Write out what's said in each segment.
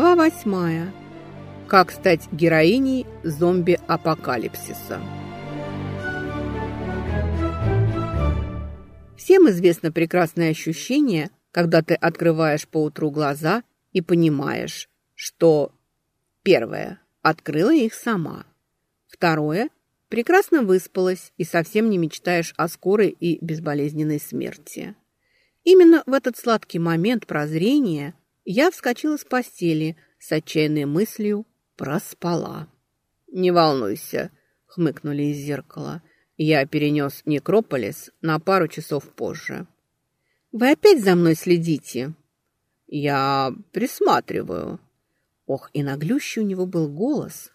Глава восьмая. Как стать героиней зомби-апокалипсиса. Всем известно прекрасное ощущение, когда ты открываешь поутру глаза и понимаешь, что первое – открыла их сама, второе – прекрасно выспалась и совсем не мечтаешь о скорой и безболезненной смерти. Именно в этот сладкий момент прозрения – я вскочила с постели с отчаянной мыслью «проспала». «Не волнуйся», — хмыкнули из зеркала. «Я перенес Некрополис на пару часов позже». «Вы опять за мной следите?» «Я присматриваю». Ох, и наглющий у него был голос.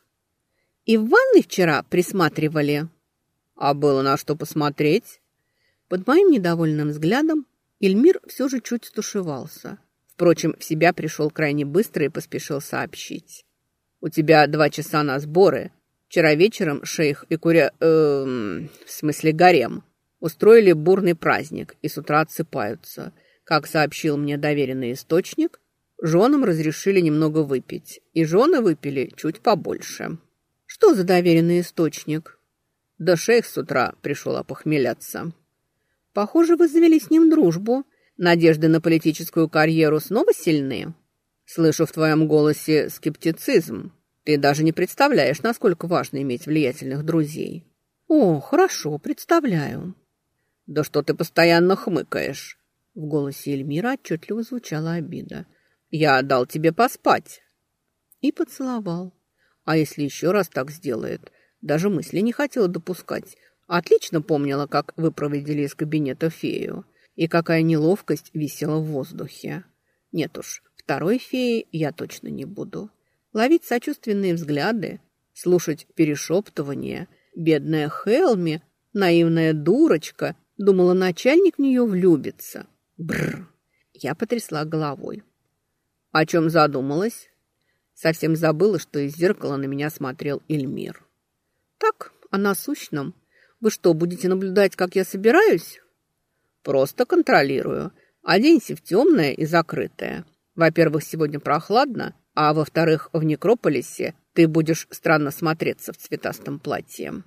«И в ванной вчера присматривали?» «А было на что посмотреть?» Под моим недовольным взглядом Эльмир все же чуть стушевался. Впрочем, в себя пришел крайне быстро и поспешил сообщить. «У тебя два часа на сборы. Вчера вечером шейх и куря... Э, в смысле гарем устроили бурный праздник и с утра отсыпаются. Как сообщил мне доверенный источник, женам разрешили немного выпить, и жены выпили чуть побольше». «Что за доверенный источник?» «Да шейх с утра пришел опохмеляться». «Похоже, вы завели с ним дружбу», Надежды на политическую карьеру снова сильны? Слышу в твоем голосе скептицизм. Ты даже не представляешь, насколько важно иметь влиятельных друзей. О, хорошо, представляю. Да что ты постоянно хмыкаешь? В голосе Эльмира отчетливо звучала обида. Я дал тебе поспать. И поцеловал. А если еще раз так сделает? Даже мысли не хотела допускать. Отлично помнила, как вы проводили из кабинета фею. И какая неловкость висела в воздухе. Нет уж, второй феи я точно не буду. Ловить сочувственные взгляды, слушать перешептывания. Бедная Хелми, наивная дурочка, думала, начальник в нее влюбится. Бррр. Я потрясла головой. О чем задумалась? Совсем забыла, что из зеркала на меня смотрел Эльмир. Так, о насущном. Вы что, будете наблюдать, как я собираюсь? Просто контролирую. Оденься в темное и закрытое. Во-первых, сегодня прохладно, а во-вторых, в Некрополисе ты будешь странно смотреться в цветастом платье».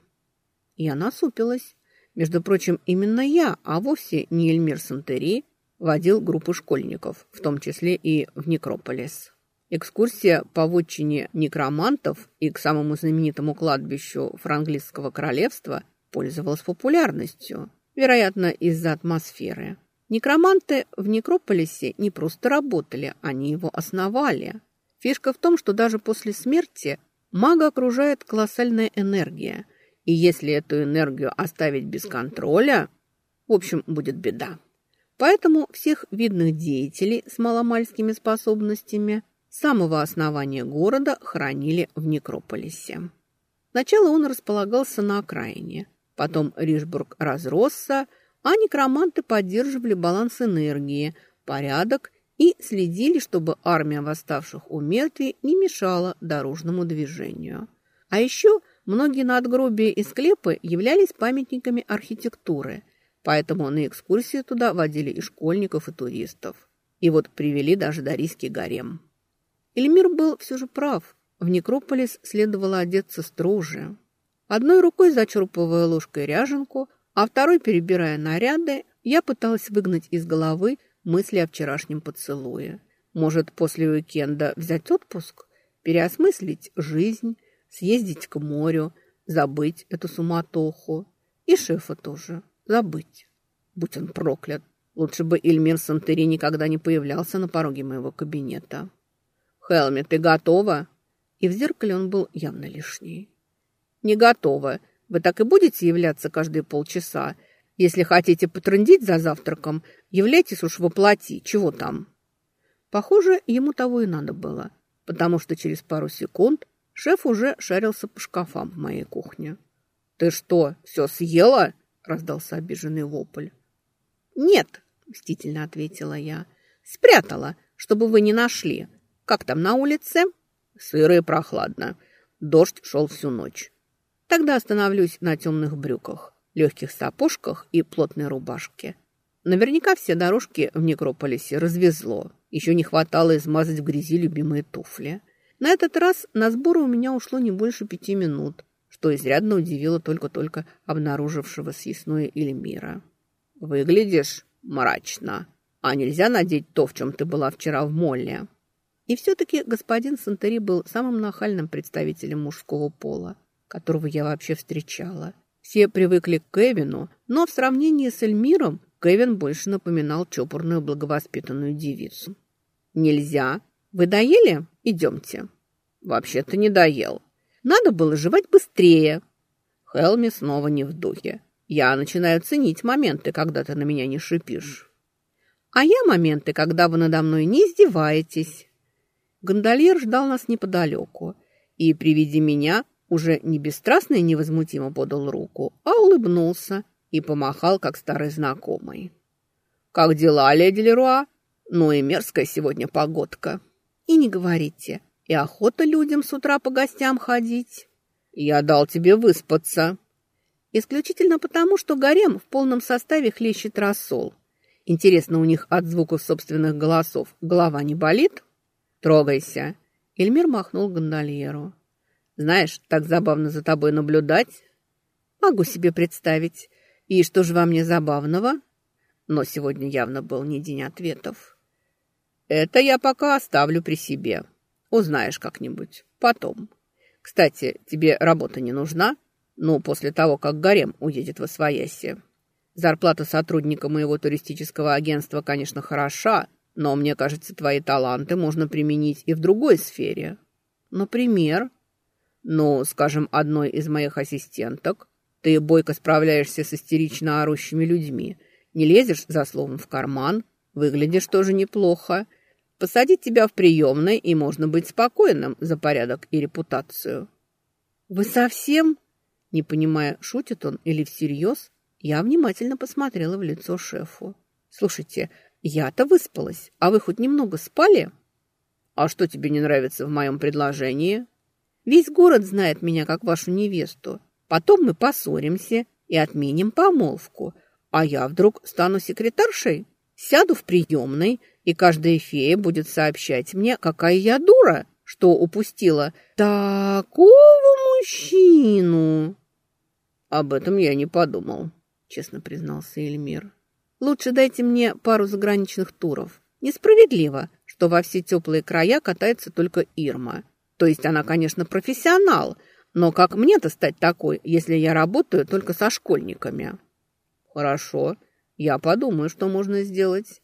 Я насупилась. Между прочим, именно я, а вовсе не Эльмир Сантери, водил группу школьников, в том числе и в Некрополис. Экскурсия по вотчине некромантов и к самому знаменитому кладбищу Франглийского королевства пользовалась популярностью вероятно, из-за атмосферы. Некроманты в Некрополисе не просто работали, они его основали. Фишка в том, что даже после смерти мага окружает колоссальная энергия, и если эту энергию оставить без контроля, в общем, будет беда. Поэтому всех видных деятелей с маломальскими способностями с самого основания города хранили в Некрополисе. Сначала он располагался на окраине – Потом Ришбург разросся, а некроманты поддерживали баланс энергии, порядок и следили, чтобы армия восставших у мертвей не мешала дорожному движению. А еще многие надгробия и склепы являлись памятниками архитектуры, поэтому на экскурсии туда водили и школьников, и туристов. И вот привели даже Дарийский гарем. Эльмир был все же прав. В некрополис следовало одеться строже. Одной рукой зачерпывая ложкой ряженку, а второй, перебирая наряды, я пыталась выгнать из головы мысли о вчерашнем поцелуе. Может, после уикенда взять отпуск, переосмыслить жизнь, съездить к морю, забыть эту суматоху. И шефа тоже забыть. Будь он проклят. Лучше бы Эльмир Сантери никогда не появлялся на пороге моего кабинета. «Хелми, ты готова?» И в зеркале он был явно лишний. «Не готова. Вы так и будете являться каждые полчаса? Если хотите потрындить за завтраком, являйтесь уж воплоти. Чего там?» Похоже, ему того и надо было, потому что через пару секунд шеф уже шарился по шкафам в моей кухне. «Ты что, все съела?» – раздался обиженный вопль. «Нет», – мстительно ответила я. «Спрятала, чтобы вы не нашли. Как там на улице?» «Сыро и прохладно. Дождь шел всю ночь. Тогда остановлюсь на темных брюках, легких сапожках и плотной рубашке. Наверняка все дорожки в некрополисе развезло. Еще не хватало измазать в грязи любимые туфли. На этот раз на сборы у меня ушло не больше пяти минут, что изрядно удивило только-только обнаружившего съестное Эльмира. «Выглядишь мрачно. А нельзя надеть то, в чем ты была вчера в молле?» И все-таки господин Сантери был самым нахальным представителем мужского пола, которого я вообще встречала. Все привыкли к Кевину, но в сравнении с Эльмиром Кевин больше напоминал чопорную благовоспитанную девицу. «Нельзя. Вы доели? Идемте». «Вообще-то не доел. Надо было жевать быстрее». Хелми снова не в духе. «Я начинаю ценить моменты, когда ты на меня не шипишь». «А я моменты, когда вы надо мной не издеваетесь». Гондольер ждал нас неподалеку, и при виде меня уже не бесстрастно и невозмутимо подал руку, а улыбнулся и помахал, как старый знакомый. «Как дела, леди Леруа? Ну и мерзкая сегодня погодка». «И не говорите, и охота людям с утра по гостям ходить». «Я дал тебе выспаться». «Исключительно потому, что гарем в полном составе хлещет рассол. Интересно, у них от звуков собственных голосов голова не болит?» «Трогайся!» Эльмир махнул гондольеру. «Знаешь, так забавно за тобой наблюдать!» «Могу себе представить. И что же во мне забавного?» Но сегодня явно был не день ответов. «Это я пока оставлю при себе. Узнаешь как-нибудь. Потом. Кстати, тебе работа не нужна? Ну, после того, как Гарем уедет во свояси. Зарплата сотрудника моего туристического агентства, конечно, хороша, но мне кажется, твои таланты можно применить и в другой сфере. Например, ну, скажем, одной из моих ассистенток. Ты бойко справляешься с истерично орущими людьми, не лезешь за словом в карман, выглядишь тоже неплохо. Посадить тебя в приемной, и можно быть спокойным за порядок и репутацию. Вы совсем, не понимая, шутит он или всерьез, я внимательно посмотрела в лицо шефу. Слушайте, я-то выспалась, а вы хоть немного спали? А что тебе не нравится в моем предложении? Весь город знает меня как вашу невесту. Потом мы поссоримся и отменим помолвку. А я вдруг стану секретаршей, сяду в приемной, и каждая фея будет сообщать мне, какая я дура, что упустила такого мужчину. Об этом я не подумал, честно признался Эльмир. Лучше дайте мне пару заграничных туров. Несправедливо, что во все теплые края катается только Ирма. То есть она, конечно, профессионал, но как мне-то стать такой, если я работаю только со школьниками? Хорошо, я подумаю, что можно сделать.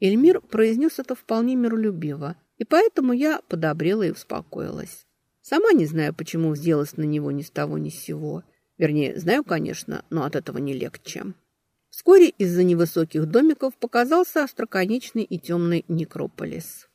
Эльмир произнес это вполне миролюбиво, и поэтому я подобрела и успокоилась. Сама не знаю, почему взялась на него ни с того ни с сего. Вернее, знаю, конечно, но от этого не легче. Вскоре из-за невысоких домиков показался остроконечный и темный некрополис.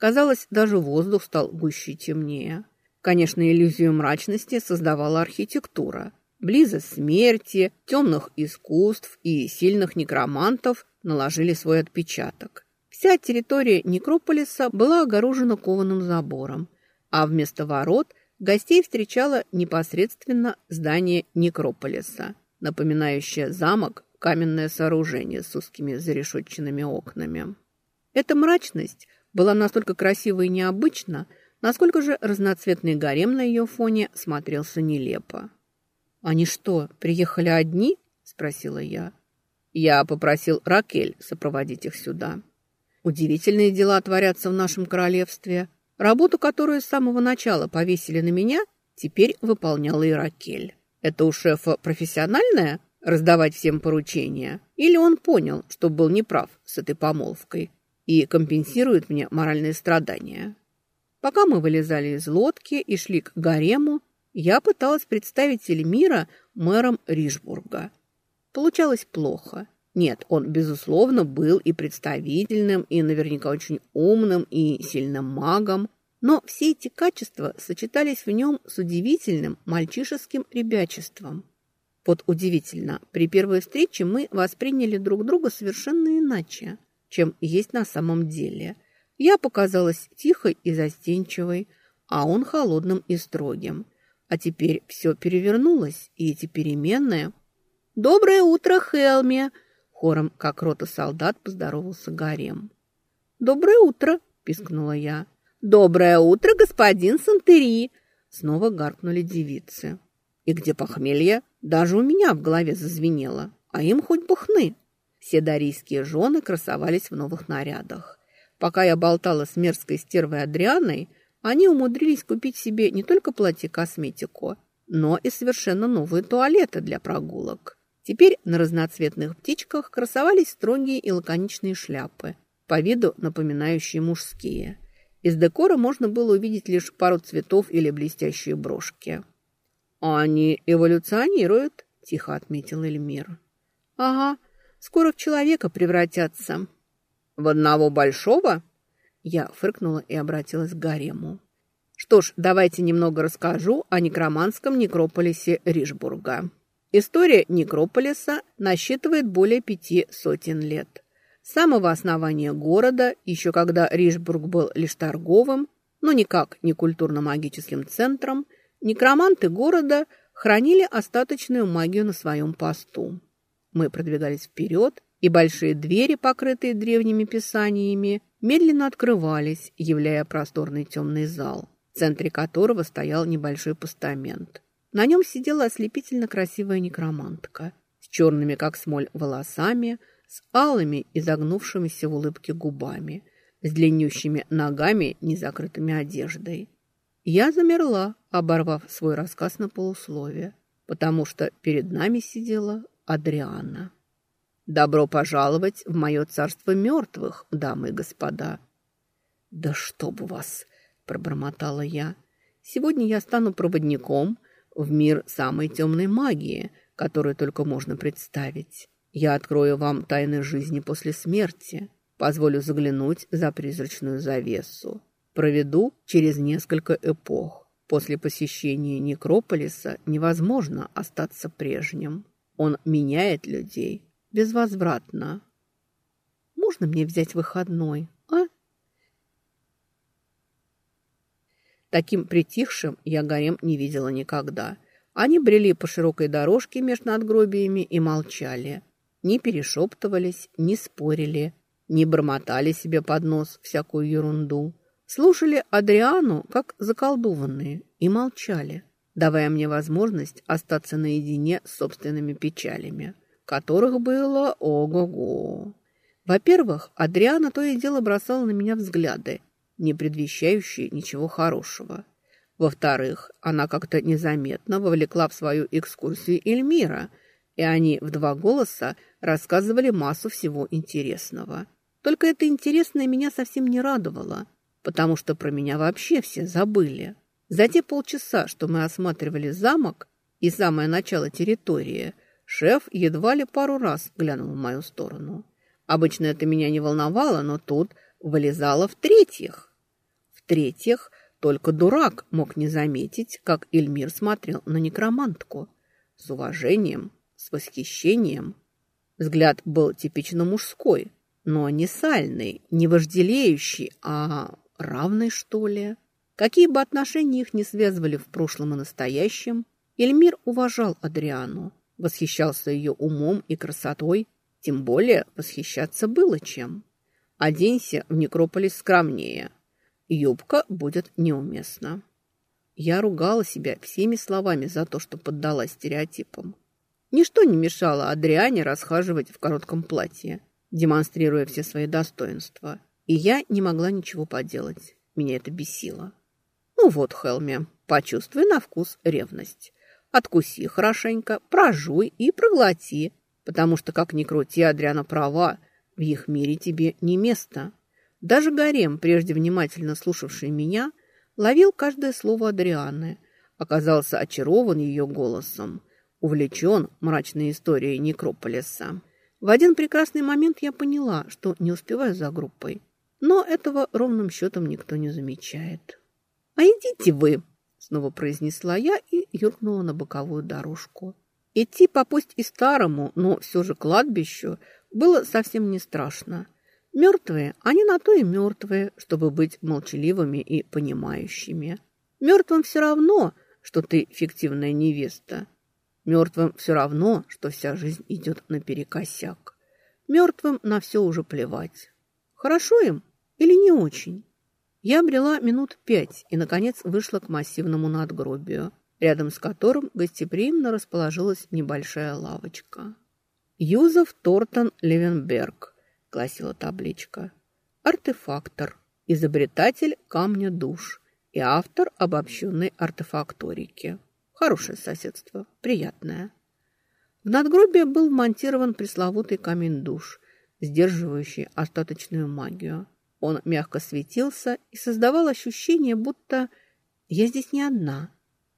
Казалось, даже воздух стал гуще и темнее. Конечно, иллюзию мрачности создавала архитектура. Близость смерти, темных искусств и сильных некромантов наложили свой отпечаток. Вся территория некрополиса была огорожена кованым забором, а вместо ворот гостей встречало непосредственно здание некрополиса, напоминающее замок каменное сооружение с узкими зарешетченными окнами. Эта мрачность была настолько красива и необычна, насколько же разноцветный гарем на ее фоне смотрелся нелепо. «Они что, приехали одни?» – спросила я. Я попросил Ракель сопроводить их сюда. Удивительные дела творятся в нашем королевстве. Работу, которую с самого начала повесили на меня, теперь выполняла и Ракель. Это у шефа профессиональная раздавать всем поручения, или он понял, что был неправ с этой помолвкой и компенсирует мне моральные страдания. Пока мы вылезали из лодки и шли к гарему, я пыталась представить Эльмира мэром Ришбурга. Получалось плохо. Нет, он, безусловно, был и представительным, и наверняка очень умным и сильным магом, но все эти качества сочетались в нем с удивительным мальчишеским ребячеством. Вот удивительно, при первой встрече мы восприняли друг друга совершенно иначе, чем есть на самом деле. Я показалась тихой и застенчивой, а он холодным и строгим. А теперь все перевернулось, и эти переменные... «Доброе утро, Хелми!» Хором, как рота солдат, поздоровался Гарем. «Доброе утро!» – пискнула я. «Доброе утро, господин Сантери!» Снова гаркнули девицы. И где похмелье? Даже у меня в голове зазвенело. А им хоть бы хны. Все дарийские жены красовались в новых нарядах. Пока я болтала с мерзкой стервой Адрианой, они умудрились купить себе не только платье-косметику, но и совершенно новые туалеты для прогулок. Теперь на разноцветных птичках красовались строгие и лаконичные шляпы, по виду напоминающие мужские. Из декора можно было увидеть лишь пару цветов или блестящие брошки. «Они эволюционируют», – тихо отметил Эльмир. «Ага, скоро в человека превратятся». «В одного большого?» Я фыркнула и обратилась к гарему. Что ж, давайте немного расскажу о некроманском некрополисе Ришбурга. История некрополиса насчитывает более пяти сотен лет. С самого основания города, еще когда Ришбург был лишь торговым, но никак не культурно-магическим центром, некроманты города хранили остаточную магию на своем посту. Мы продвигались вперед, и большие двери, покрытые древними писаниями, медленно открывались, являя просторный темный зал, в центре которого стоял небольшой постамент. На нем сидела ослепительно красивая некромантка с черными, как смоль, волосами, с алыми, изогнувшимися в улыбке губами, с длиннющими ногами, незакрытыми одеждой. Я замерла, оборвав свой рассказ на полусловие, потому что перед нами сидела Адриана. Добро пожаловать в мое царство мертвых, дамы и господа. Да чтоб вас, пробормотала я. Сегодня я стану проводником в мир самой темной магии, которую только можно представить. Я открою вам тайны жизни после смерти, позволю заглянуть за призрачную завесу. Проведу через несколько эпох. После посещения некрополиса невозможно остаться прежним. Он меняет людей, безвозвратно. Можно мне взять выходной, а? Таким притихшим я гарем не видела никогда. Они брели по широкой дорожке между надгробиями и молчали. Не перешептывались, не спорили, не бормотали себе под нос всякую ерунду. Слушали Адриану, как заколдованные, и молчали, давая мне возможность остаться наедине с собственными печалями которых было ого-го. Во-первых, Адриана то и дело бросала на меня взгляды, не предвещающие ничего хорошего. Во-вторых, она как-то незаметно вовлекла в свою экскурсию Эльмира, и они в два голоса рассказывали массу всего интересного. Только это интересное меня совсем не радовало, потому что про меня вообще все забыли. За те полчаса, что мы осматривали замок и самое начало территории – Шеф едва ли пару раз глянул в мою сторону. Обычно это меня не волновало, но тут вылезало в-третьих. В-третьих, только дурак мог не заметить, как Эльмир смотрел на некромантку. С уважением, с восхищением. Взгляд был типично мужской, но не сальный, не вожделеющий, а равный, что ли. Какие бы отношения их не связывали в прошлом и настоящем, Эльмир уважал Адриану восхищался ее умом и красотой, тем более восхищаться было чем. Оденься в некрополис скромнее. Юбка будет неуместна. Я ругала себя всеми словами за то, что поддалась стереотипам. Ничто не мешало Адриане расхаживать в коротком платье, демонстрируя все свои достоинства. И я не могла ничего поделать. Меня это бесило. Ну вот, Хелми, почувствуй на вкус ревность. Откуси хорошенько, прожуй и проглоти, потому что, как ни крути, Адриана права, в их мире тебе не место. Даже Гарем, прежде внимательно слушавший меня, ловил каждое слово Адрианы, оказался очарован ее голосом, увлечен мрачной историей Некрополиса. В один прекрасный момент я поняла, что не успеваю за группой, но этого ровным счетом никто не замечает. «А идите вы!» снова произнесла я и юркнула на боковую дорожку. Идти по пусть и старому, но все же кладбищу было совсем не страшно. Мертвые, они на то и мертвые, чтобы быть молчаливыми и понимающими. Мертвым все равно, что ты фиктивная невеста. Мертвым все равно, что вся жизнь идет наперекосяк. Мертвым на все уже плевать. Хорошо им Или не очень? Я обрела минут пять и, наконец, вышла к массивному надгробию, рядом с которым гостеприимно расположилась небольшая лавочка. «Юзеф Тортон Левенберг», — гласила табличка. «Артефактор, изобретатель камня душ и автор обобщенной артефакторики. Хорошее соседство, приятное». В надгробие был вмонтирован пресловутый камень душ, сдерживающий остаточную магию. Он мягко светился и создавал ощущение, будто я здесь не одна.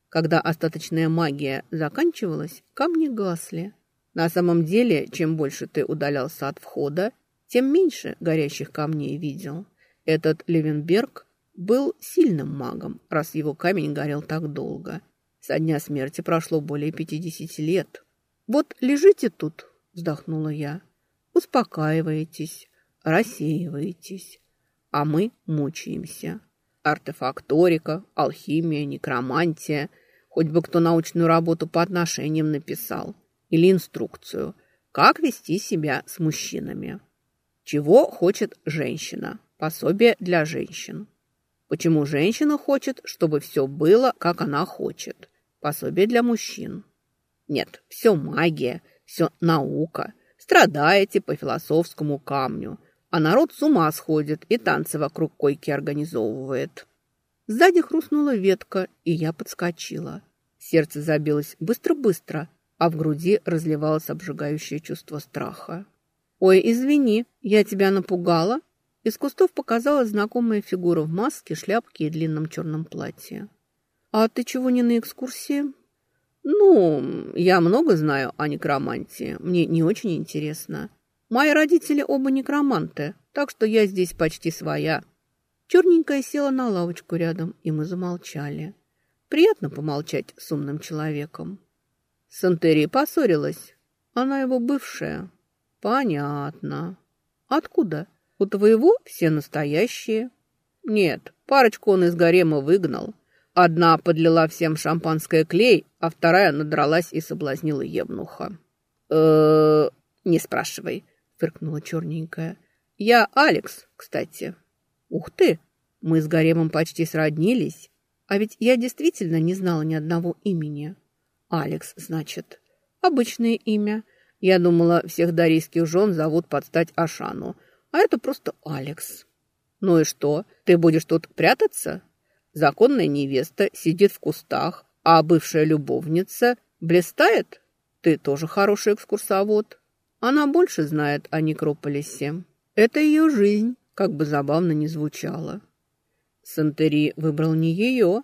Когда остаточная магия заканчивалась, камни гасли. На самом деле, чем больше ты удалялся от входа, тем меньше горящих камней видел. Этот Левенберг был сильным магом, раз его камень горел так долго. Со дня смерти прошло более пятидесяти лет. «Вот лежите тут», — вздохнула я, — «успокаиваетесь, рассеиваетесь, а мы мучаемся. Артефакторика, алхимия, некромантия, хоть бы кто научную работу по отношениям написал или инструкцию, как вести себя с мужчинами. Чего хочет женщина? Пособие для женщин. Почему женщина хочет, чтобы все было, как она хочет? Пособие для мужчин. Нет, все магия, все наука. Страдаете по философскому камню, а народ с ума сходит и танцы вокруг койки организовывает. Сзади хрустнула ветка, и я подскочила. Сердце забилось быстро-быстро, а в груди разливалось обжигающее чувство страха. «Ой, извини, я тебя напугала?» Из кустов показалась знакомая фигура в маске, шляпке и длинном черном платье. «А ты чего не на экскурсии?» «Ну, я много знаю о некромантии. Мне не очень интересно. Мои родители оба некроманты, так что я здесь почти своя». Черненькая села на лавочку рядом, и мы замолчали. Приятно помолчать с умным человеком. Сантери поссорилась. Она его бывшая. Понятно. Откуда? У твоего все настоящие. Нет, парочку он из гарема выгнал. Одна подлила всем шампанское клей, а вторая надралась и соблазнила Евнуха. э не спрашивай, фыркнула черненькая. Я Алекс, кстати. Ух ты, мы с гаремом почти сроднились. А ведь я действительно не знала ни одного имени. Алекс, значит. Обычное имя. Я думала, всех дарийских жен зовут под стать Ашану, а это просто Алекс. Ну и что, ты будешь тут прятаться? Законная невеста сидит в кустах, а бывшая любовница блистает? Ты тоже хороший экскурсовод. Она больше знает о некрополисе. Это ее жизнь, как бы забавно ни звучало. Сантери выбрал не ее.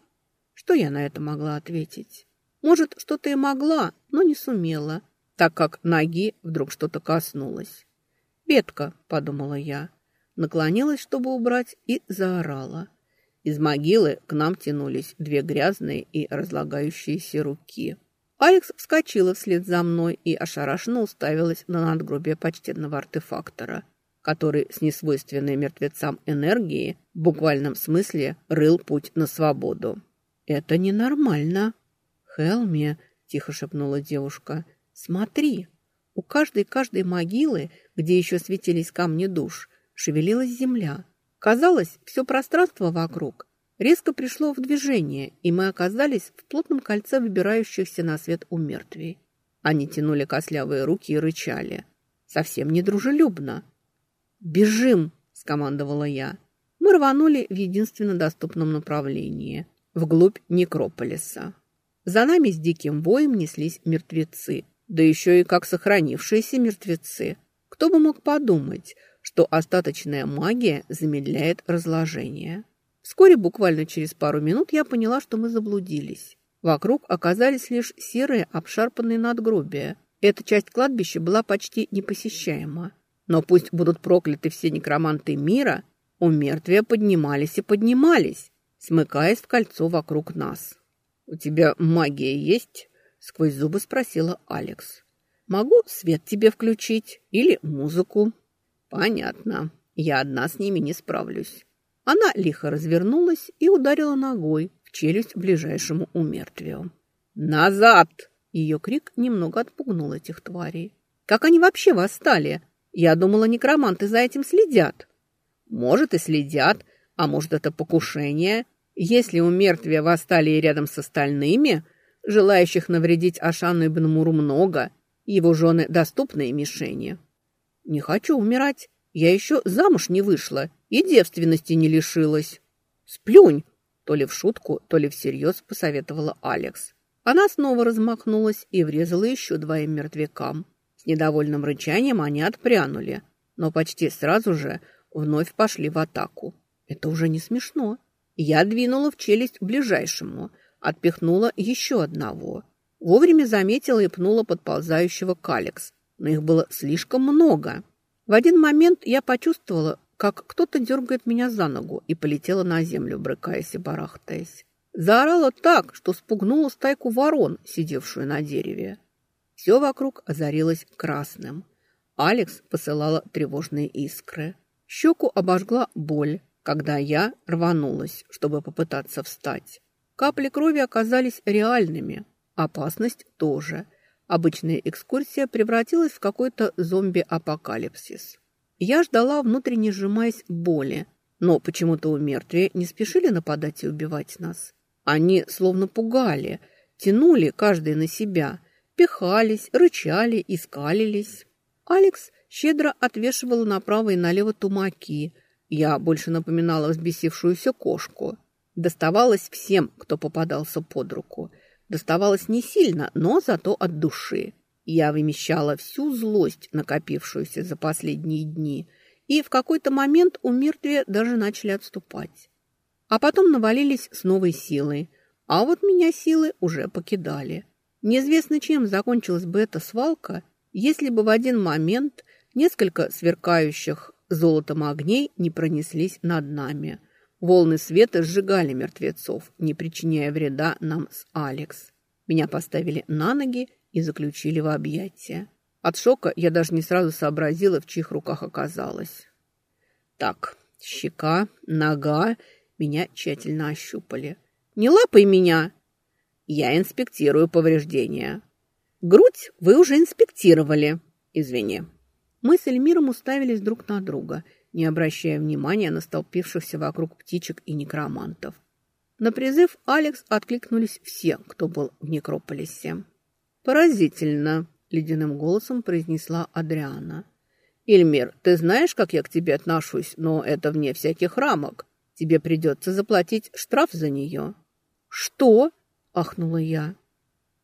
Что я на это могла ответить? Может, что-то и могла, но не сумела, так как ноги вдруг что-то коснулось. «Ветка», — подумала я, наклонилась, чтобы убрать, и заорала. Из могилы к нам тянулись две грязные и разлагающиеся руки. Алекс вскочила вслед за мной и ошарашенно уставилась на надгробие почтенного артефактора, который с несвойственной мертвецам энергией в буквальном смысле рыл путь на свободу. «Это ненормально». «Хелми», — тихо шепнула девушка, — «смотри». У каждой-каждой могилы, где еще светились камни душ, шевелилась земля — Казалось, все пространство вокруг резко пришло в движение, и мы оказались в плотном кольце выбирающихся на свет умертвий. Они тянули костлявые руки и рычали. Совсем недружелюбно. «Бежим!» – скомандовала я. Мы рванули в единственно доступном направлении – вглубь некрополиса. За нами с диким воем неслись мертвецы, да еще и как сохранившиеся мертвецы. Кто бы мог подумать – что остаточная магия замедляет разложение. Вскоре, буквально через пару минут, я поняла, что мы заблудились. Вокруг оказались лишь серые обшарпанные надгробия. Эта часть кладбища была почти непосещаема. Но пусть будут прокляты все некроманты мира, у мертвия поднимались и поднимались, смыкаясь в кольцо вокруг нас. «У тебя магия есть?» — сквозь зубы спросила Алекс. «Могу свет тебе включить или музыку?» «Понятно. Я одна с ними не справлюсь». Она лихо развернулась и ударила ногой в челюсть ближайшему умертвию. «Назад!» Ее крик немного отпугнул этих тварей. «Как они вообще восстали? Я думала, некроманты за этим следят». Может, и следят, а может, это покушение. Если у мертвия восстали рядом с остальными, желающих навредить Ашану и Бенмуру много, его жены доступные мишени. Не хочу умирать. Я еще замуж не вышла и девственности не лишилась. Сплюнь, то ли в шутку, то ли всерьез посоветовала Алекс. Она снова размахнулась и врезала еще двоим мертвякам. С недовольным рычанием они отпрянули, но почти сразу же вновь пошли в атаку. Это уже не смешно. Я двинула в челюсть ближайшему, отпихнула еще одного. Вовремя заметила и пнула подползающего калекс, но их было слишком много. В один момент я почувствовала, как кто-то дергает меня за ногу и полетела на землю, брыкаясь и барахтаясь. Заорала так, что спугнула стайку ворон, сидевшую на дереве. Все вокруг озарилось красным. Алекс посылала тревожные искры. Щеку обожгла боль, когда я рванулась, чтобы попытаться встать. Капли крови оказались реальными, опасность тоже. Обычная экскурсия превратилась в какой-то зомби-апокалипсис. Я ждала, внутренне сжимаясь боли, но почему-то у мертвия не спешили нападать и убивать нас. Они словно пугали, тянули каждый на себя, пихались, рычали и скалились. Алекс щедро отвешивала направо и налево тумаки. Я больше напоминала взбесившуюся кошку. Доставалось всем, кто попадался под руку. Доставалось не сильно, но зато от души. Я вымещала всю злость, накопившуюся за последние дни, и в какой-то момент у мертвия даже начали отступать а потом навалились с новой силой. А вот меня силы уже покидали. Неизвестно, чем закончилась бы эта свалка, если бы в один момент несколько сверкающих золотом огней не пронеслись над нами. Волны света сжигали мертвецов, не причиняя вреда нам с Алекс. Меня поставили на ноги и заключили в объятия. От шока я даже не сразу сообразила, в чьих руках оказалась. Так, щека, нога меня тщательно ощупали. «Не лапай меня!» «Я инспектирую повреждения». «Грудь вы уже инспектировали». «Извини». Мы с Эльмиром уставились друг на друга, не обращая внимания на столпившихся вокруг птичек и некромантов. На призыв Алекс откликнулись все, кто был в некрополисе. «Поразительно», — ледяным голосом произнесла Адриана. «Ильмир, ты знаешь, как я к тебе отношусь, но это вне всяких рамок. Тебе придется заплатить штраф за нее». «Что?» – ахнула я.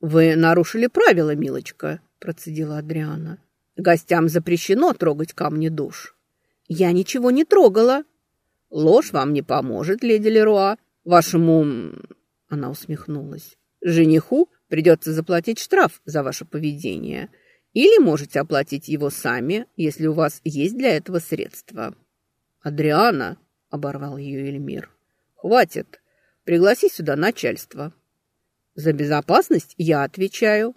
«Вы нарушили правила, милочка», – процедила Адриана. «Гостям запрещено трогать камни душ». «Я ничего не трогала». «Ложь вам не поможет, леди Леруа. Вашему...» Она усмехнулась. «Жениху придется заплатить штраф за ваше поведение. Или можете оплатить его сами, если у вас есть для этого средства». «Адриана», оборвал ее Эльмир. «Хватит. Пригласи сюда начальство». «За безопасность я отвечаю».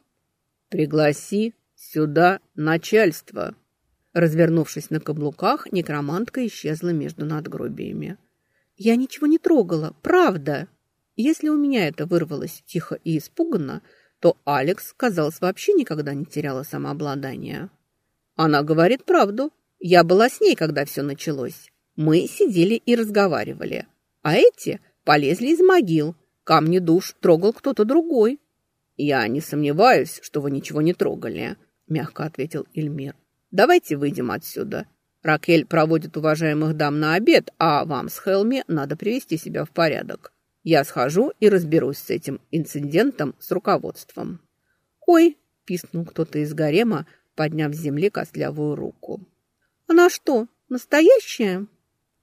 «Пригласи сюда начальство». Развернувшись на каблуках, некромантка исчезла между надгробиями. «Я ничего не трогала, правда!» Если у меня это вырвалось тихо и испуганно, то Алекс, казалось, вообще никогда не теряла самообладание. Она говорит правду. Я была с ней, когда все началось. Мы сидели и разговаривали. А эти полезли из могил. Камни душ трогал кто-то другой. «Я не сомневаюсь, что вы ничего не трогали», – мягко ответил Эльмир. «Давайте выйдем отсюда. Ракель проводит уважаемых дам на обед, а вам с Хелми надо привести себя в порядок. Я схожу и разберусь с этим инцидентом с руководством». «Ой!» – пискнул кто-то из гарема, подняв с земли костлявую руку. «Она что, настоящая?»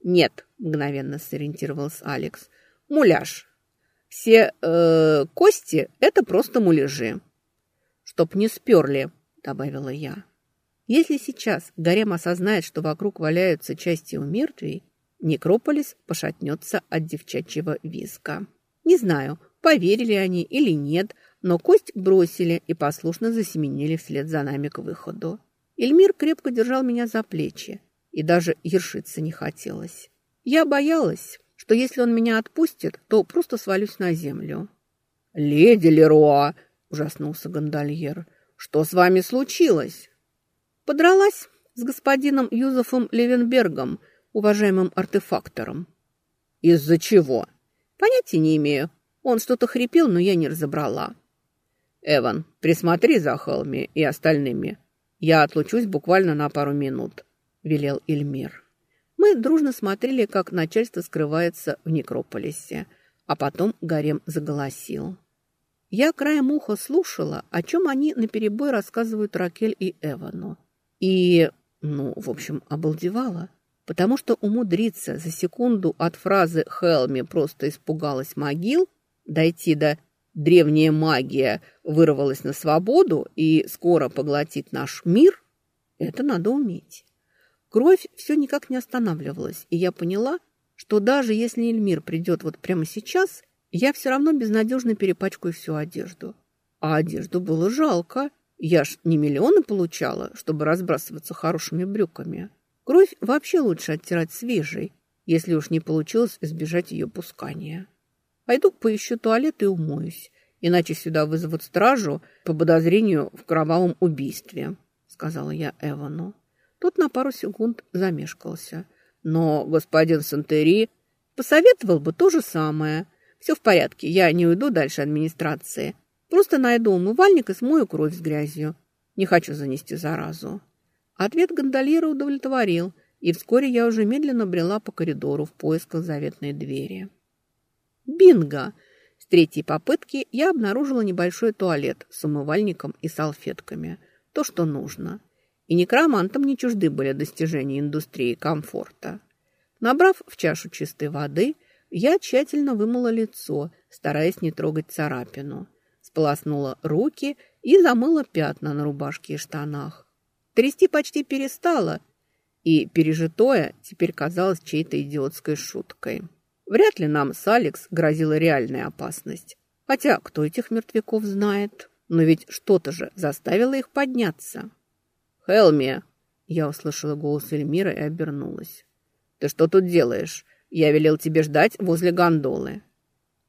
«Нет», – мгновенно сориентировался Алекс. «Муляж. Все э, кости – это просто муляжи». «Чтоб не сперли», – добавила я. Если сейчас Гарем осознает, что вокруг валяются части у мертвей, некрополис пошатнется от девчачьего виска. Не знаю, поверили они или нет, но кость бросили и послушно засеменили вслед за нами к выходу. Эльмир крепко держал меня за плечи и даже ершиться не хотелось. Я боялась, что если он меня отпустит, то просто свалюсь на землю. «Леди Леруа!» – ужаснулся гондольер. «Что с вами случилось?» «Подралась с господином Юзефом Левенбергом. Уважаемым артефактором. Из-за чего? Понятия не имею. Он что-то хрипел, но я не разобрала. Эван, присмотри за Холми и остальными. Я отлучусь буквально на пару минут, велел Эльмир. Мы дружно смотрели, как начальство скрывается в некрополисе, а потом Гарем заголосил. Я краем уха слушала, о чем они наперебой рассказывают Ракель и Эвану. И, ну, в общем, обалдевала, потому что умудриться за секунду от фразы «Хелми просто испугалась могил» дойти до «древняя магия вырвалась на свободу и скоро поглотит наш мир» – это надо уметь. Кровь все никак не останавливалась, и я поняла, что даже если Эльмир придет вот прямо сейчас, я все равно безнадежно перепачкаю всю одежду. А одежду было жалко. Я ж не миллионы получала, чтобы разбрасываться хорошими брюками. Кровь вообще лучше оттирать свежей, если уж не получилось избежать ее пускания. Пойду поищу туалет и умоюсь, иначе сюда вызовут стражу по подозрению в кровавом убийстве, сказала я Эвану. Тот на пару секунд замешкался. Но господин Сантери посоветовал бы то же самое. Все в порядке, я не уйду дальше администрации. Просто найду умывальник и смою кровь с грязью. Не хочу занести заразу. Ответ гондольера удовлетворил, и вскоре я уже медленно брела по коридору в поисках заветной двери. Бинго! С третьей попытки я обнаружила небольшой туалет с умывальником и салфетками. То, что нужно – и некромантам не чужды были достижения индустрии комфорта. Набрав в чашу чистой воды, я тщательно вымыла лицо, стараясь не трогать царапину. Сполоснула руки и замыла пятна на рубашке и штанах. Трясти почти перестала, и пережитое теперь казалось чьей-то идиотской шуткой. Вряд ли нам с Алекс грозила реальная опасность. Хотя кто этих мертвяков знает? Но ведь что-то же заставило их подняться. «Хелми!» Я услышала голос Эльмира и обернулась. «Ты что тут делаешь? Я велел тебе ждать возле гондолы».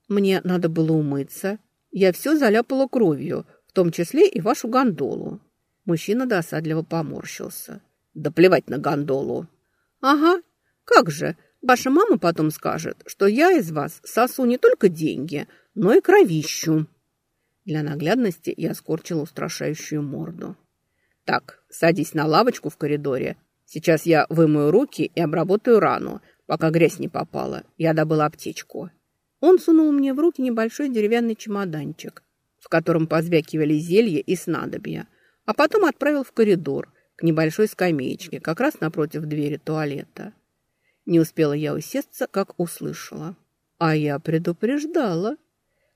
«Мне надо было умыться. Я все заляпала кровью, в том числе и вашу гондолу». Мужчина досадливо поморщился. «Да плевать на гондолу». «Ага, как же, ваша мама потом скажет, что я из вас сосу не только деньги, но и кровищу». Для наглядности я скорчила устрашающую морду. «Так, садись на лавочку в коридоре. Сейчас я вымою руки и обработаю рану, пока грязь не попала. Я добыла аптечку». Он сунул мне в руки небольшой деревянный чемоданчик, в котором позвякивали зелья и снадобья, а потом отправил в коридор к небольшой скамеечке, как раз напротив двери туалета. Не успела я усесться, как услышала. А я предупреждала.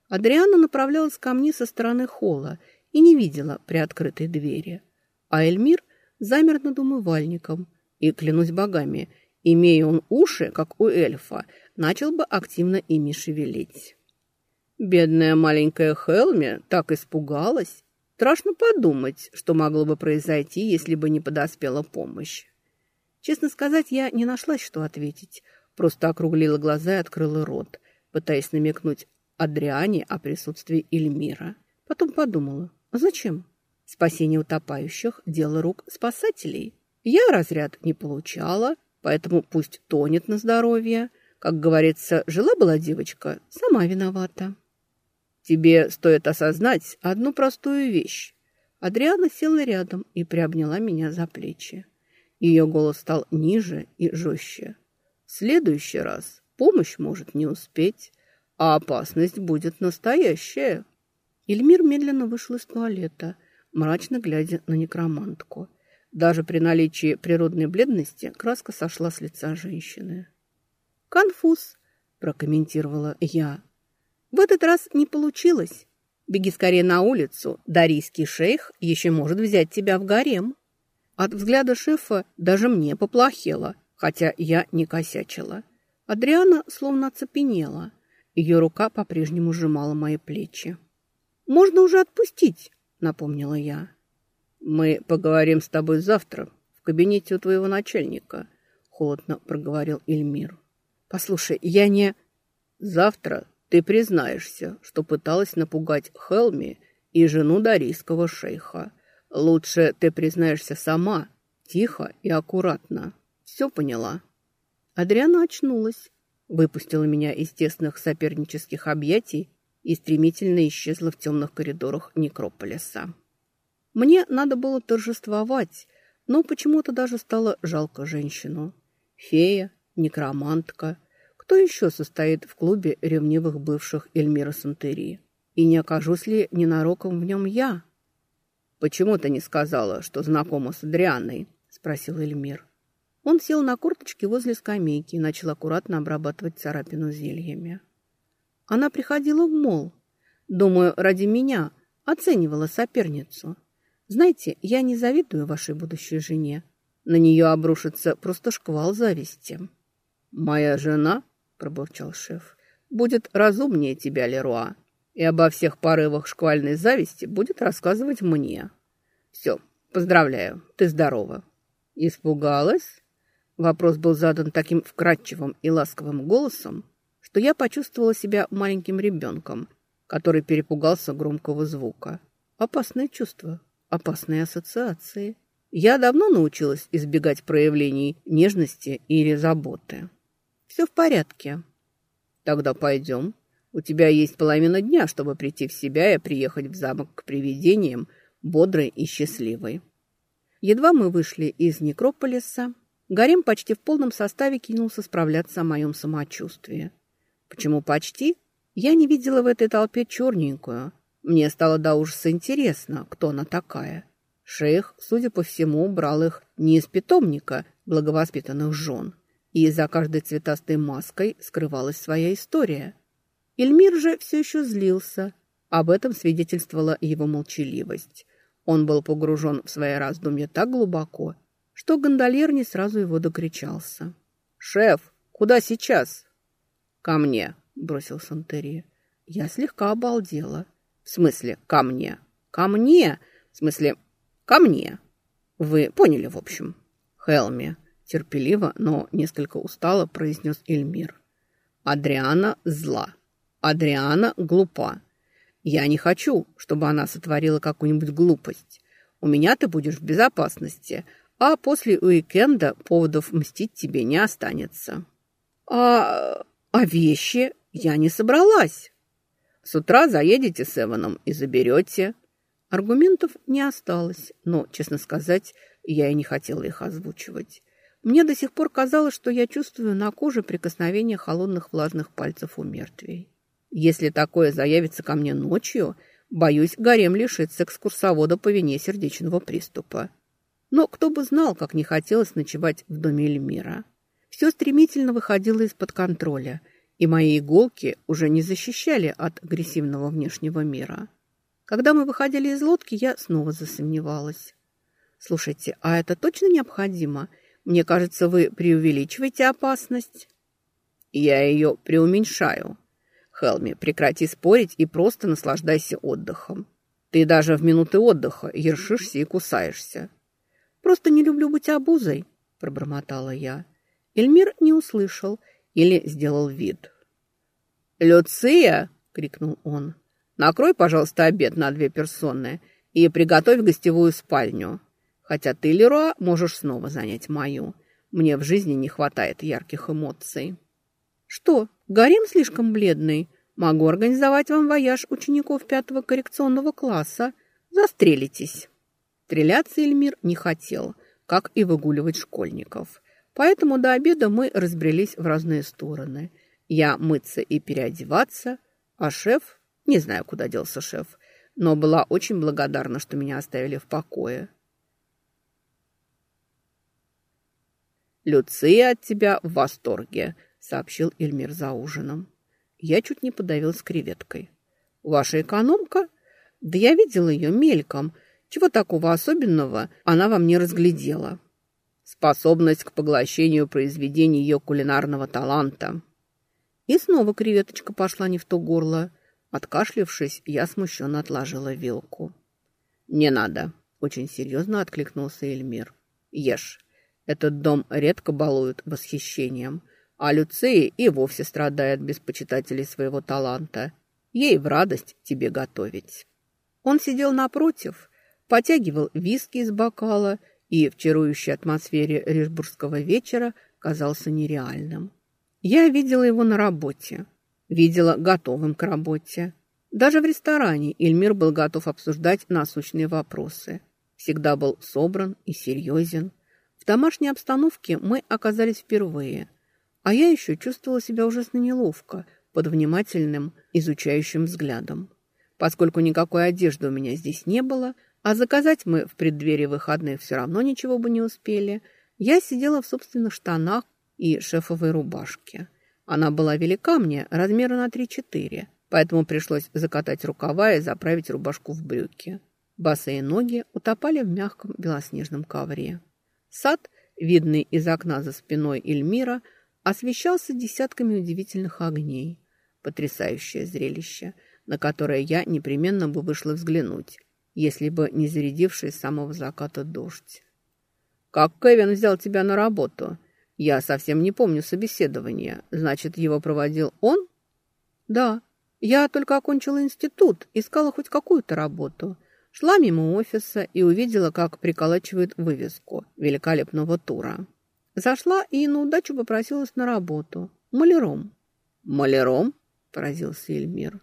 Адриана направлялась ко мне со стороны холла и не видела приоткрытой двери а Эльмир замер над умывальником. И, клянусь богами, имея он уши, как у эльфа, начал бы активно ими шевелить. Бедная маленькая Хелми так испугалась. Страшно подумать, что могло бы произойти, если бы не подоспела помощь. Честно сказать, я не нашлась, что ответить. Просто округлила глаза и открыла рот, пытаясь намекнуть Адриане о присутствии Эльмира. Потом подумала, а зачем? Спасение утопающих – дело рук спасателей. Я разряд не получала, поэтому пусть тонет на здоровье. Как говорится, жила-была девочка, сама виновата. Тебе стоит осознать одну простую вещь. Адриана села рядом и приобняла меня за плечи. Ее голос стал ниже и жестче. В следующий раз помощь может не успеть, а опасность будет настоящая. Эльмир медленно вышел из туалета – мрачно глядя на некромантку. Даже при наличии природной бледности краска сошла с лица женщины. «Конфуз», – прокомментировала я. «В этот раз не получилось. Беги скорее на улицу. Дарийский шейх еще может взять тебя в гарем». От взгляда шефа даже мне поплохело, хотя я не косячила. Адриана словно оцепенела. Ее рука по-прежнему сжимала мои плечи. «Можно уже отпустить», — напомнила я. «Мы поговорим с тобой завтра в кабинете у твоего начальника», — холодно проговорил Эльмир. «Послушай, я не...» «Завтра ты признаешься, что пыталась напугать Хелми и жену дарийского шейха. Лучше ты признаешься сама, тихо и аккуратно. Все поняла?» Адриана очнулась, выпустила меня из тесных сопернических объятий и стремительно исчезла в темных коридорах некрополиса. Мне надо было торжествовать, но почему-то даже стало жалко женщину. Фея, некромантка. Кто еще состоит в клубе ревнивых бывших Эльмира Сантерии? И не окажусь ли ненароком в нем я? «Почему ты не сказала, что знакома с Адрианой?» – спросил Эльмир. Он сел на корточки возле скамейки и начал аккуратно обрабатывать царапину зельями. Она приходила в мол. Думаю, ради меня оценивала соперницу. Знаете, я не завидую вашей будущей жене. На нее обрушится просто шквал зависти. «Моя жена», – пробурчал шеф, – «будет разумнее тебя, Леруа, и обо всех порывах шквальной зависти будет рассказывать мне. Все, поздравляю, ты здорова». «Испугалась?» Вопрос был задан таким вкрадчивым и ласковым голосом, что я почувствовала себя маленьким ребенком, который перепугался громкого звука. Опасное чувство, опасные ассоциации. Я давно научилась избегать проявлений нежности или заботы. Все в порядке. Тогда пойдем. У тебя есть половина дня, чтобы прийти в себя и приехать в замок к привидениям, бодрой и счастливой. Едва мы вышли из некрополиса, Гарем почти в полном составе кинулся справляться о моем самочувствии. Почему почти? Я не видела в этой толпе черненькую. Мне стало до ужаса интересно, кто она такая. Шейх, судя по всему, брал их не из питомника благовоспитанных жен. И за каждой цветастой маской скрывалась своя история. Эльмир же все еще злился. Об этом свидетельствовала его молчаливость. Он был погружен в свои раздумья так глубоко, что гондольер не сразу его докричался. «Шеф, куда сейчас?» «Ко мне», — бросил Сантерия. Я слегка обалдела. «В смысле, ко мне?» «Ко мне? В смысле, ко мне?» «Вы поняли, в общем». «Хелми», — терпеливо, но несколько устало произнес Эльмир. «Адриана зла. Адриана глупа. Я не хочу, чтобы она сотворила какую-нибудь глупость. У меня ты будешь в безопасности, а после уикенда поводов мстить тебе не останется. А, а вещи я не собралась. С утра заедете с Эваном и заберете. Аргументов не осталось, но, честно сказать, я и не хотела их озвучивать. Мне до сих пор казалось, что я чувствую на коже прикосновение холодных влажных пальцев у мертвей. Если такое заявится ко мне ночью, боюсь, гарем лишится экскурсовода по вине сердечного приступа. Но кто бы знал, как не хотелось ночевать в доме Эльмира. Все стремительно выходило из-под контроля, и мои иголки уже не защищали от агрессивного внешнего мира. Когда мы выходили из лодки, я снова засомневалась. «Слушайте, а это точно необходимо? Мне кажется, вы преувеличиваете опасность». «Я ее преуменьшаю», Хелми, прекрати спорить и просто наслаждайся отдыхом. Ты даже в минуты отдыха ершишься и кусаешься. Просто не люблю быть обузой, пробормотала я. Эльмир не услышал или сделал вид. «Люция!» — крикнул он. «Накрой, пожалуйста, обед на две персоны и приготовь гостевую спальню. Хотя ты, Леруа, можешь снова занять мою. Мне в жизни не хватает ярких эмоций». «Что, гарем слишком бледный? Могу организовать вам вояж учеников пятого коррекционного класса. Застрелитесь». Стреляться Эльмир не хотел, как и выгуливать школьников. Поэтому до обеда мы разбрелись в разные стороны. Я мыться и переодеваться, а шеф... Не знаю, куда делся шеф, но была очень благодарна, что меня оставили в покое. «Люция от тебя в восторге», — сообщил Эльмир за ужином. Я чуть не подавилась креветкой. «Ваша экономка?» «Да я видела ее мельком», — чего такого особенного она вам не разглядела? Способность к поглощению произведений ее кулинарного таланта. И снова креветочка пошла не в то горло. Откашлившись, я смущенно отложила вилку. «Не надо», — очень серьезно откликнулся Эльмир. «Ешь. Этот дом редко балуют восхищением, а Люции и вовсе страдает без почитателей своего таланта. Ей в радость тебе готовить». Он сидел напротив, потягивал виски из бокала и в чарующей атмосфере рижбургского вечера казался нереальным. Я видела его на работе, видела готовым к работе. Даже в ресторане Эльмир был готов обсуждать насущные вопросы. Всегда был собран и серьезен. Домашней обстановке мы оказались впервые, а я еще чувствовала себя ужасно неловко под внимательным, изучающим взглядом. Поскольку никакой одежды у меня здесь не было, а заказать мы в преддверии выходных все равно ничего бы не успели, я сидела в собственных штанах и шефовой рубашке. Она была велика мне, размера на 3-4, поэтому пришлось закатать рукава и заправить рубашку в брюки. Босые ноги утопали в мягком белоснежном ковре. Сад, видный из окна за спиной Эльмира, освещался десятками удивительных огней. Потрясающее зрелище, на которое я непременно бы вышла взглянуть, если бы не зарядивший с самого заката дождь. «Как Кевин взял тебя на работу?» «Я совсем не помню собеседования. Значит, его проводил он?» «Да», я только окончила институт, искала хоть какую-то работу. Шла мимо офиса и увидела, как приколачивают вывеску великолепного тура. Зашла и на удачу попросилась на работу. Маляром. «Маляром?» – поразился Эльмир.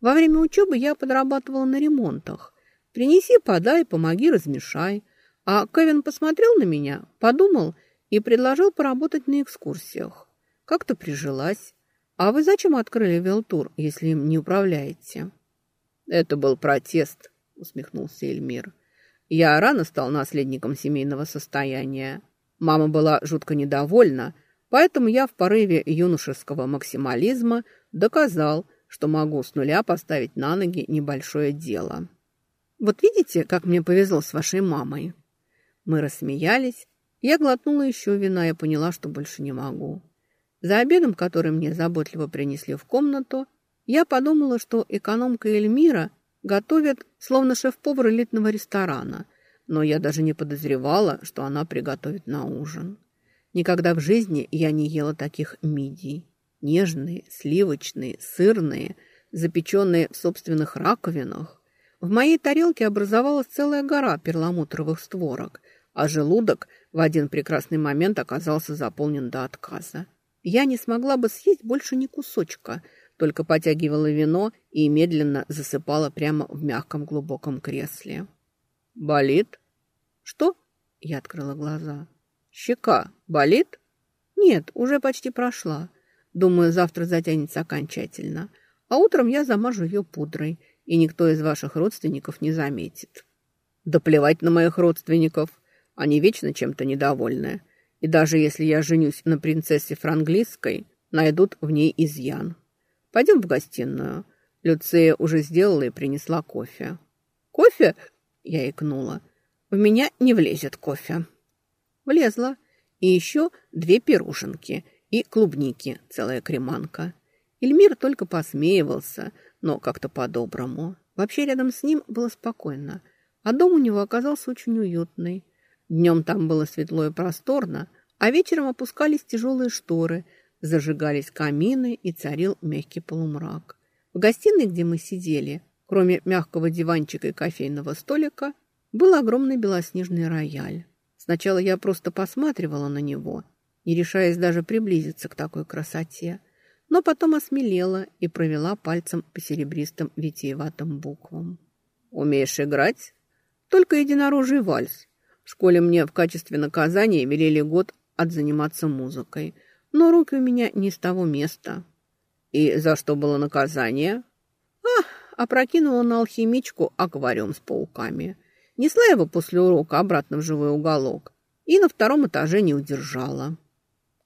«Во время учебы я подрабатывала на ремонтах. Принеси, подай, помоги, размешай. А Кевин посмотрел на меня, подумал и предложил поработать на экскурсиях. Как-то прижилась. «А вы зачем открыли Велтур, если им не управляете?» «Это был протест», — усмехнулся Эльмир. «Я рано стал наследником семейного состояния. Мама была жутко недовольна, поэтому я в порыве юношеского максимализма доказал, что могу с нуля поставить на ноги небольшое дело. Вот видите, как мне повезло с вашей мамой?» Мы рассмеялись. Я глотнула еще вина и поняла, что больше не могу. За обедом, который мне заботливо принесли в комнату, я подумала, что экономка Эльмира готовит словно шеф-повар элитного ресторана, но я даже не подозревала, что она приготовит на ужин. Никогда в жизни я не ела таких мидий. Нежные, сливочные, сырные, запеченные в собственных раковинах. В моей тарелке образовалась целая гора перламутровых створок, а желудок в один прекрасный момент оказался заполнен до отказа. Я не смогла бы съесть больше ни кусочка, только потягивала вино и медленно засыпала прямо в мягком глубоком кресле. «Болит?» «Что?» – я открыла глаза. «Щека болит?» «Нет, уже почти прошла. Думаю, завтра затянется окончательно. А утром я замажу ее пудрой, и никто из ваших родственников не заметит». «Да плевать на моих родственников. Они вечно чем-то недовольны. И даже если я женюсь на принцессе франглийской, найдут в ней изъян. Пойдем в гостиную. Люция уже сделала и принесла кофе. «Кофе?» – я икнула. «В меня не влезет кофе». Влезла. И еще две пирушенки и клубники, целая креманка. Эльмир только посмеивался, но как-то по-доброму. Вообще рядом с ним было спокойно, а дом у него оказался очень уютный. Днем там было светло и просторно, а вечером опускались тяжелые шторы, зажигались камины и царил мягкий полумрак. В гостиной, где мы сидели, кроме мягкого диванчика и кофейного столика, был огромный белоснежный рояль. Сначала я просто посматривала на него, не решаясь даже приблизиться к такой красоте, но потом осмелела и провела пальцем по серебристым витиеватым буквам. «Умеешь играть?» «Только единорожий вальс», в школе мне в качестве наказания велели год отзаниматься музыкой, но руки у меня не с того места. И за что было наказание? А, опрокинула на алхимичку аквариум с пауками. Несла его после урока обратно в живой уголок и на втором этаже не удержала.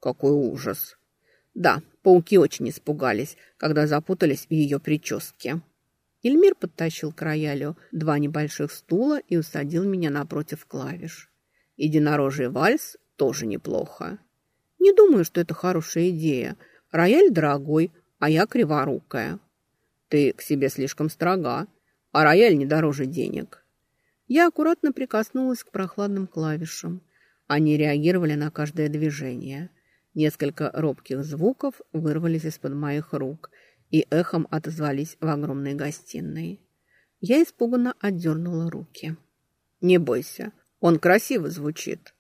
Какой ужас! Да, пауки очень испугались, когда запутались в ее прическе. Эльмир подтащил к роялю два небольших стула и усадил меня напротив клавиш. Единорожий вальс тоже неплохо. Не думаю, что это хорошая идея. Рояль дорогой, а я криворукая. Ты к себе слишком строга, а рояль не дороже денег. Я аккуратно прикоснулась к прохладным клавишам. Они реагировали на каждое движение. Несколько робких звуков вырвались из-под моих рук – и эхом отозвались в огромной гостиной. Я испуганно отдернула руки. «Не бойся, он красиво звучит».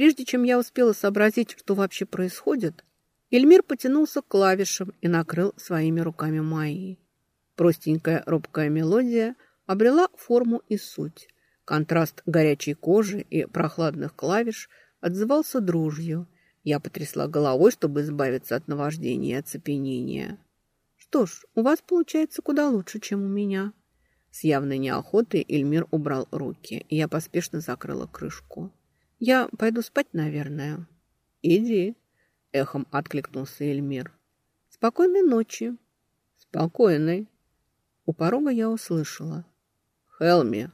Прежде чем я успела сообразить, что вообще происходит, Эльмир потянулся к клавишам и накрыл своими руками мои. Простенькая робкая мелодия обрела форму и суть. Контраст горячей кожи и прохладных клавиш отзывался дружью. Я потрясла головой, чтобы избавиться от наваждения и оцепенения. «Что ж, у вас получается куда лучше, чем у меня». С явной неохотой Эльмир убрал руки, и я поспешно закрыла крышку. «Я пойду спать, наверное». «Иди», — эхом откликнулся Эльмир. «Спокойной ночи». «Спокойной». У порога я услышала. «Хелми».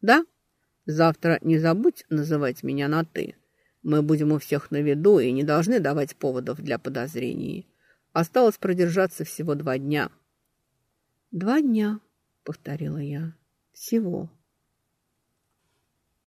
«Да?» «Завтра не забудь называть меня на «ты». Мы будем у всех на виду и не должны давать поводов для подозрений. Осталось продержаться всего два дня». «Два дня», — повторила я. «Всего».